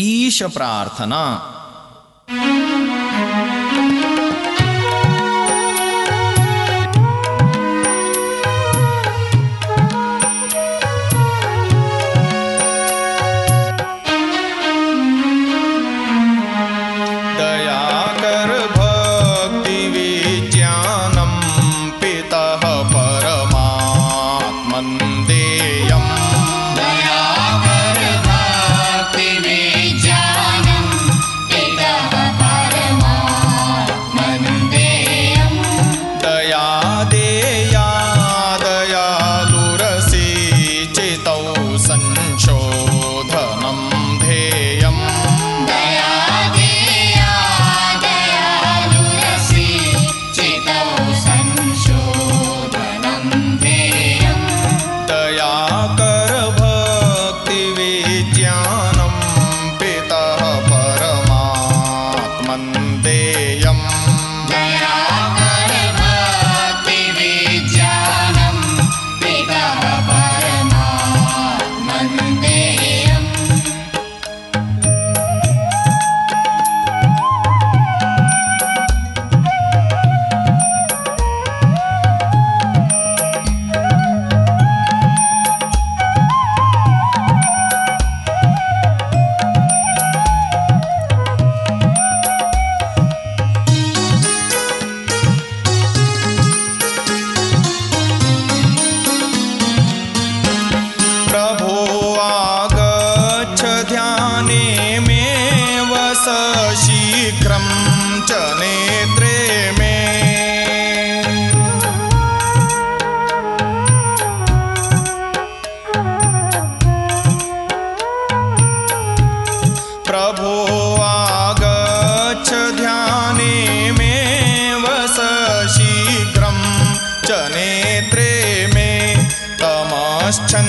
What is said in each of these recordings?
ईश प्रार्थना। must.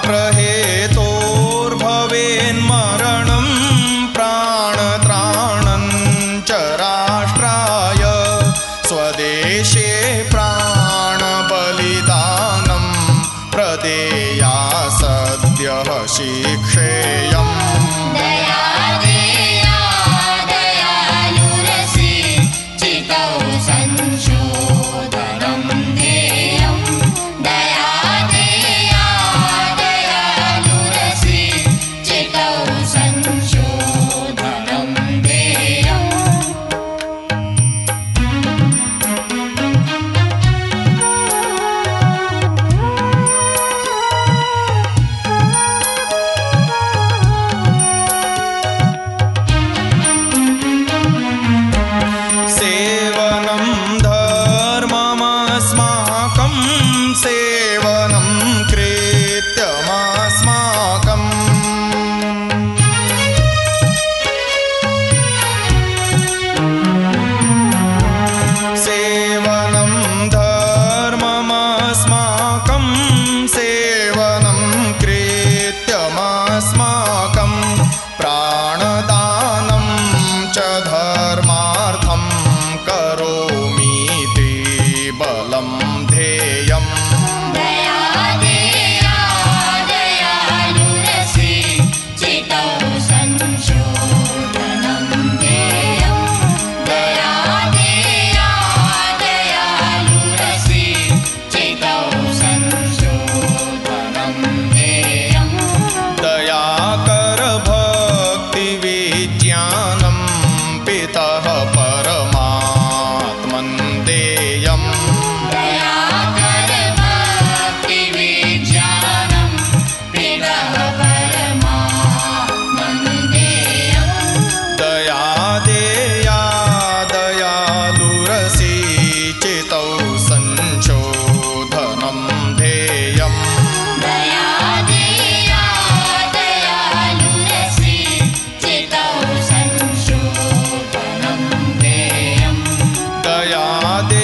राष्ट्रहेतोर्भवेन्मरणं प्राणत्राणं च राष्ट्राय स्वदेशे प्राणबलिदानं प्रदेया सद्यः शिक्षेयम् सेवनं कृत्यमास्माकम् सेवनं धर्ममास्माकं सेवनं कृत्यमास्माकं प्राणदानं च Yeah. Ade